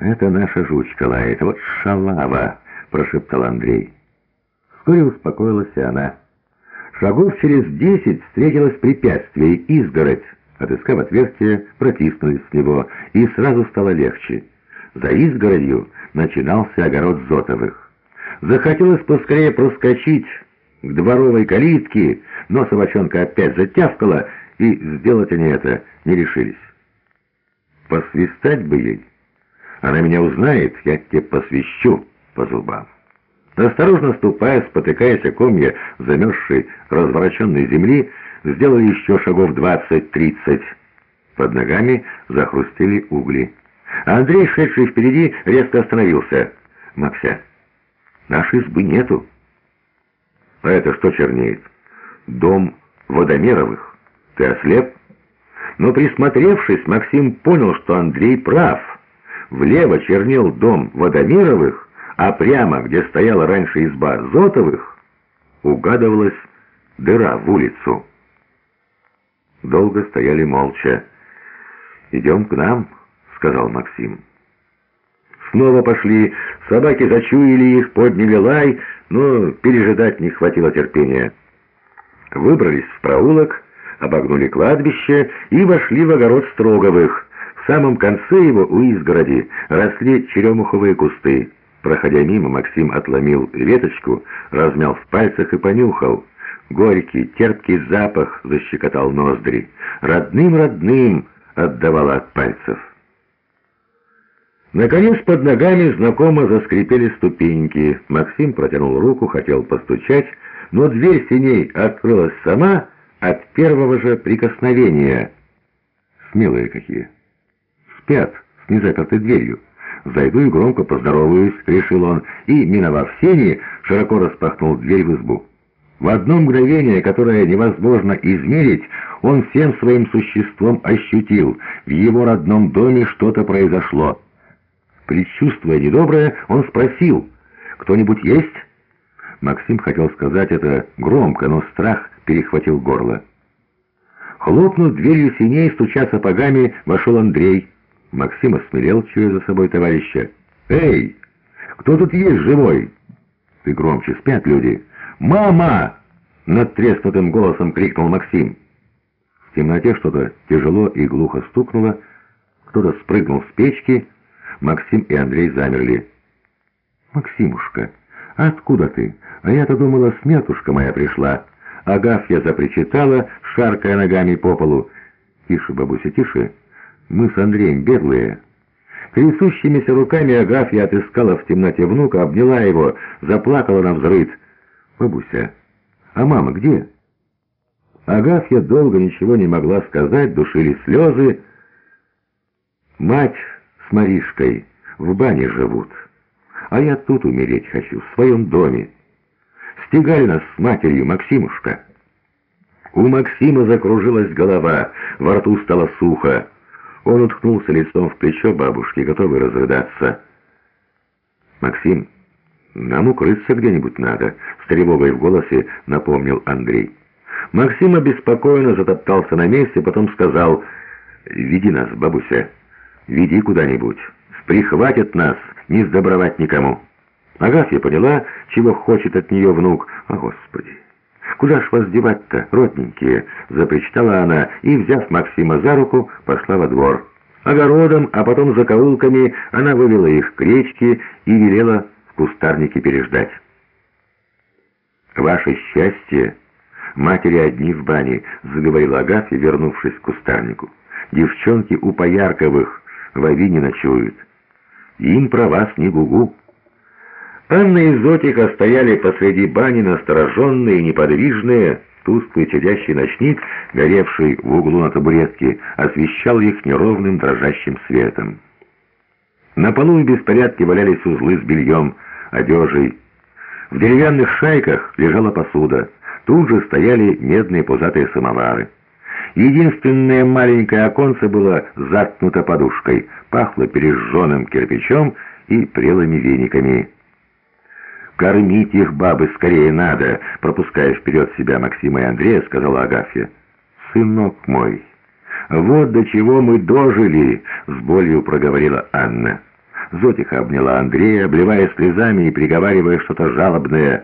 «Это наша жучка лает, вот шалава!» — прошептал Андрей. Вскоре успокоилась и она. Шагов через десять встретилось препятствие, изгородь. Отыскав отверстие, протиснулись в него, и сразу стало легче. За изгородью начинался огород Зотовых. Захотелось поскорее проскочить к дворовой калитке, но собачонка опять затявкала, и сделать они это не решились. Посвистать бы ей. Она меня узнает, я тебе посвищу по зубам. Осторожно ступая, спотыкаясь о комья замерзшей, развороченной земли, сделали еще шагов двадцать-тридцать. Под ногами захрустели угли. Андрей, шедший впереди, резко остановился. «Макся, нашей избы нету». «А это что чернеет?» «Дом Водомеровых. Ты ослеп?» Но присмотревшись, Максим понял, что Андрей прав. Влево чернел дом Водомеровых, а прямо, где стояла раньше изба Зотовых, угадывалась дыра в улицу. Долго стояли молча. «Идем к нам», — сказал Максим. Снова пошли, собаки зачуяли их, подняли лай, но пережидать не хватило терпения. Выбрались в проулок, обогнули кладбище и вошли в огород Строговых. В самом конце его у изгороди росли черемуховые кусты. Проходя мимо, Максим отломил веточку, размял в пальцах и понюхал. Горький, терпкий запах защекотал ноздри. Родным-родным отдавал от пальцев. Наконец под ногами знакомо заскрипели ступеньки. Максим протянул руку, хотел постучать, но дверь синей открылась сама от первого же прикосновения. Смелые какие. Спят с незапертой дверью. «Зайду и громко поздороваюсь», — решил он, и, миновав сени, широко распахнул дверь в избу. В одно мгновение, которое невозможно измерить, он всем своим существом ощутил, в его родном доме что-то произошло. Предчувствуя недоброе, он спросил, «Кто-нибудь есть?» Максим хотел сказать это громко, но страх перехватил горло. Хлопнув дверью синей, стуча сапогами, вошел Андрей. Максим осмелел, чуя за собой товарища. «Эй, кто тут есть живой?» «Ты громче, спят люди». «Мама!» — над треснутым голосом крикнул Максим. В темноте что-то тяжело и глухо стукнуло. Кто-то спрыгнул с печки. Максим и Андрей замерли. «Максимушка, откуда ты? А я-то думала, смертушка моя пришла». Агафья запричитала, шаркая ногами по полу. «Тише, бабуся, тише!» Мы с Андреем беглые». Трясущимися руками Агафья отыскала в темноте внука, обняла его, заплакала на взрыд. «Бабуся, а мама где?» Агафья долго ничего не могла сказать, душили слезы. «Мать с Маришкой в бане живут, а я тут умереть хочу, в своем доме. Стегали нас с матерью, Максимушка». У Максима закружилась голова, во рту стало сухо. Он уткнулся лицом в плечо бабушки, готовый разрыдаться. «Максим, нам укрыться где-нибудь надо», — с тревогой в голосе напомнил Андрей. Максим обеспокоенно затоптался на месте, потом сказал, «Веди нас, бабуся, веди куда-нибудь. Прихватят нас, не сдобровать никому». Агафья поняла, чего хочет от нее внук. «О, Господи!» «Куда ж вас девать-то, родненькие?» — запричитала она и, взяв Максима за руку, пошла во двор. Огородом, а потом за закоулками она вывела их к речке и велела в кустарнике переждать. «Ваше счастье! Матери одни в бане», — заговорила Агафья, вернувшись к кустарнику. «Девчонки у Поярковых в авине ночуют. Им про вас не гугу». Анна и Зотиха стояли посреди бани, настороженные неподвижные. Тусклый чадящий ночник, горевший в углу на табуретке, освещал их неровным дрожащим светом. На полу и беспорядке валялись узлы с бельем, одежей. В деревянных шайках лежала посуда. Тут же стояли медные пузатые самовары. Единственное маленькое оконце было заткнуто подушкой, пахло пережженным кирпичом и прелыми вениками. «Кормить их, бабы, скорее надо!» Пропуская вперед себя Максима и Андрея, сказала Агафья. «Сынок мой, вот до чего мы дожили!» С болью проговорила Анна. Зотиха обняла Андрея, обливая слезами и приговаривая что-то жалобное